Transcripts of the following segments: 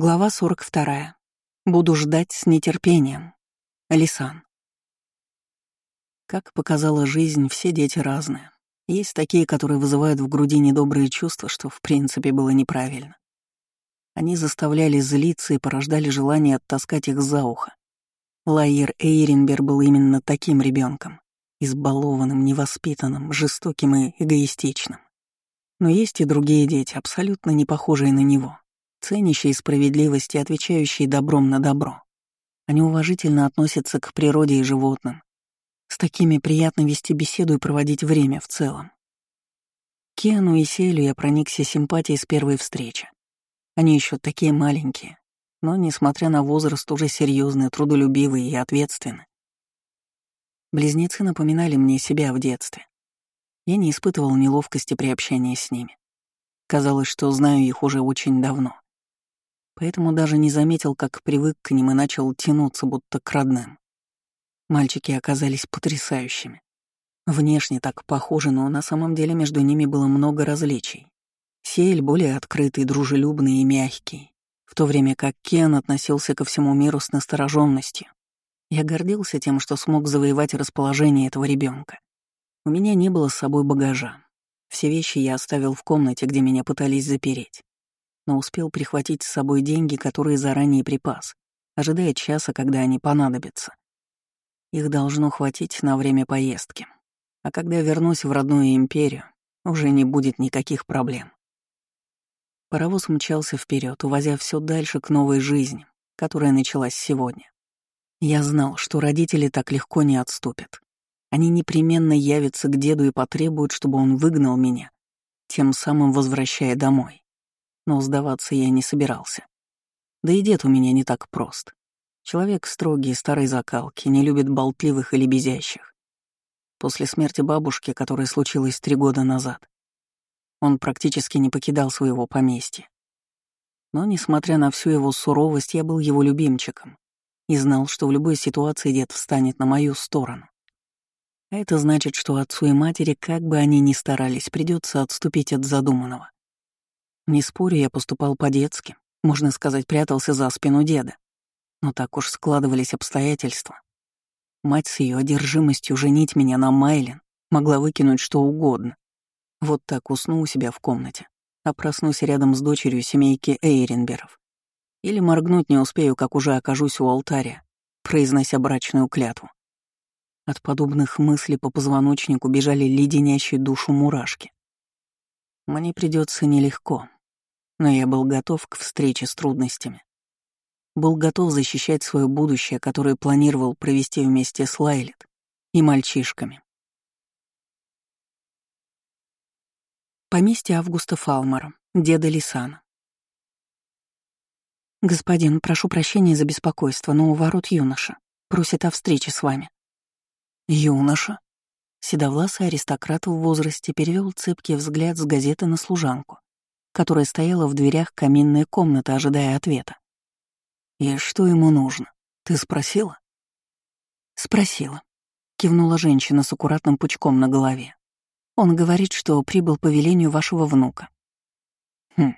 Глава 42. Буду ждать с нетерпением. Лисан. Как показала жизнь, все дети разные. Есть такие, которые вызывают в груди недобрые чувства, что в принципе было неправильно. Они заставляли злиться и порождали желание оттаскать их за ухо. Лайер Эйренбер был именно таким ребенком, избалованным, невоспитанным, жестоким и эгоистичным. Но есть и другие дети, абсолютно не похожие на него, ценящие справедливость и отвечающие добром на добро. Они уважительно относятся к природе и животным. С такими приятно вести беседу и проводить время в целом. Кену и Селю я проникся симпатией с первой встречи. Они еще такие маленькие, но, несмотря на возраст, уже серьезные, трудолюбивые и ответственны. Близнецы напоминали мне себя в детстве. Я не испытывал неловкости при общении с ними. Казалось, что знаю их уже очень давно поэтому даже не заметил, как привык к ним и начал тянуться, будто к родным. Мальчики оказались потрясающими. Внешне так похожи, но на самом деле между ними было много различий. Сеэль более открытый, дружелюбный и мягкий, в то время как Кен относился ко всему миру с настороженностью. Я гордился тем, что смог завоевать расположение этого ребенка. У меня не было с собой багажа. Все вещи я оставил в комнате, где меня пытались запереть но успел прихватить с собой деньги, которые заранее припас, ожидая часа, когда они понадобятся. Их должно хватить на время поездки. А когда вернусь в родную империю, уже не будет никаких проблем. Паровоз мчался вперед, увозя все дальше к новой жизни, которая началась сегодня. Я знал, что родители так легко не отступят. Они непременно явятся к деду и потребуют, чтобы он выгнал меня, тем самым возвращая домой но сдаваться я не собирался. Да и дед у меня не так прост. Человек строгий, старой закалки, не любит болтливых или безящих. После смерти бабушки, которая случилась три года назад, он практически не покидал своего поместья. Но, несмотря на всю его суровость, я был его любимчиком и знал, что в любой ситуации дед встанет на мою сторону. А это значит, что отцу и матери, как бы они ни старались, придется отступить от задуманного. Не спорю, я поступал по-детски, можно сказать, прятался за спину деда. Но так уж складывались обстоятельства. Мать с ее одержимостью женить меня на Майлен могла выкинуть что угодно. Вот так усну у себя в комнате, а проснусь рядом с дочерью семейки Эйренберов. Или моргнуть не успею, как уже окажусь у алтаря, произнося брачную клятву. От подобных мыслей по позвоночнику бежали леденящие душу мурашки. Мне придется нелегко, но я был готов к встрече с трудностями. Был готов защищать свое будущее, которое планировал провести вместе с Лайлет и мальчишками. Поместье Августа Фалмара, деда Лисана. «Господин, прошу прощения за беспокойство, но у ворот юноша. Просит о встрече с вами». «Юноша?» Седовласый аристократ в возрасте перевел цепкий взгляд с газеты на служанку которая стояла в дверях каминной комнаты, ожидая ответа. «И что ему нужно? Ты спросила?» «Спросила», — кивнула женщина с аккуратным пучком на голове. «Он говорит, что прибыл по велению вашего внука». «Хм».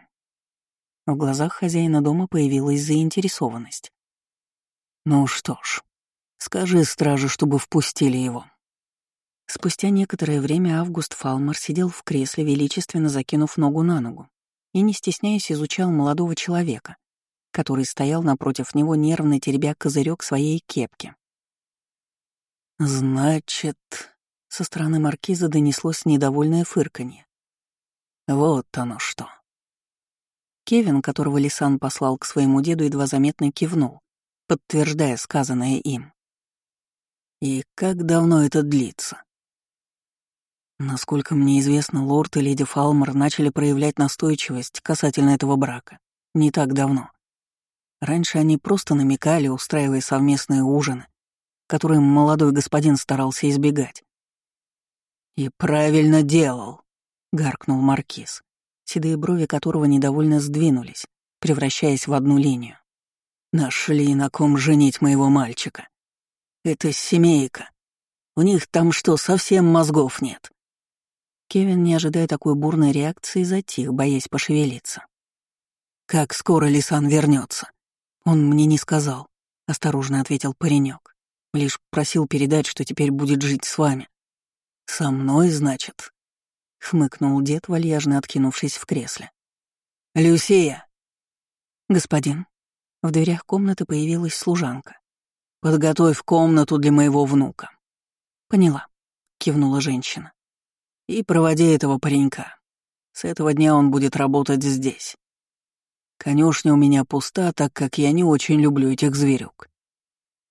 В глазах хозяина дома появилась заинтересованность. «Ну что ж, скажи страже, чтобы впустили его». Спустя некоторое время Август Фалмер сидел в кресле, величественно закинув ногу на ногу, и, не стесняясь, изучал молодого человека, который стоял напротив него, нервно теребя козырек своей кепки. «Значит...» — со стороны маркиза донеслось недовольное фырканье. «Вот оно что». Кевин, которого Лисан послал к своему деду, едва заметно кивнул, подтверждая сказанное им. «И как давно это длится?» Насколько мне известно, лорд и леди Фалмер начали проявлять настойчивость касательно этого брака не так давно. Раньше они просто намекали, устраивая совместные ужины, которые молодой господин старался избегать. «И правильно делал», — гаркнул маркиз, седые брови которого недовольно сдвинулись, превращаясь в одну линию. «Нашли на ком женить моего мальчика. Это семейка. У них там что, совсем мозгов нет?» Кевин, не ожидая такой бурной реакции, затих, боясь пошевелиться. Как скоро Лисан вернется? Он мне не сказал, осторожно ответил паренек. Лишь просил передать, что теперь будет жить с вами. Со мной, значит? Хмыкнул дед, вальяжно откинувшись в кресле. «Люсия!» «Господин». В дверях комнаты появилась служанка. «Подготовь комнату для моего внука». «Поняла», — кивнула женщина. «И проводи этого паренька. С этого дня он будет работать здесь. Конюшня у меня пуста, так как я не очень люблю этих зверюк.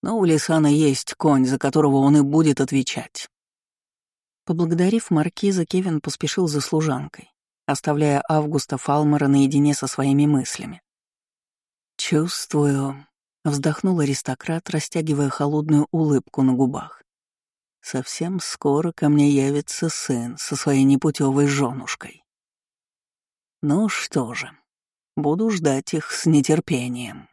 Но у Лисана есть конь, за которого он и будет отвечать». Поблагодарив маркиза, Кевин поспешил за служанкой, оставляя Августа Фалмера наедине со своими мыслями. «Чувствую», — вздохнул аристократ, растягивая холодную улыбку на губах. «Совсем скоро ко мне явится сын со своей непутевой женушкой. Ну что же, буду ждать их с нетерпением».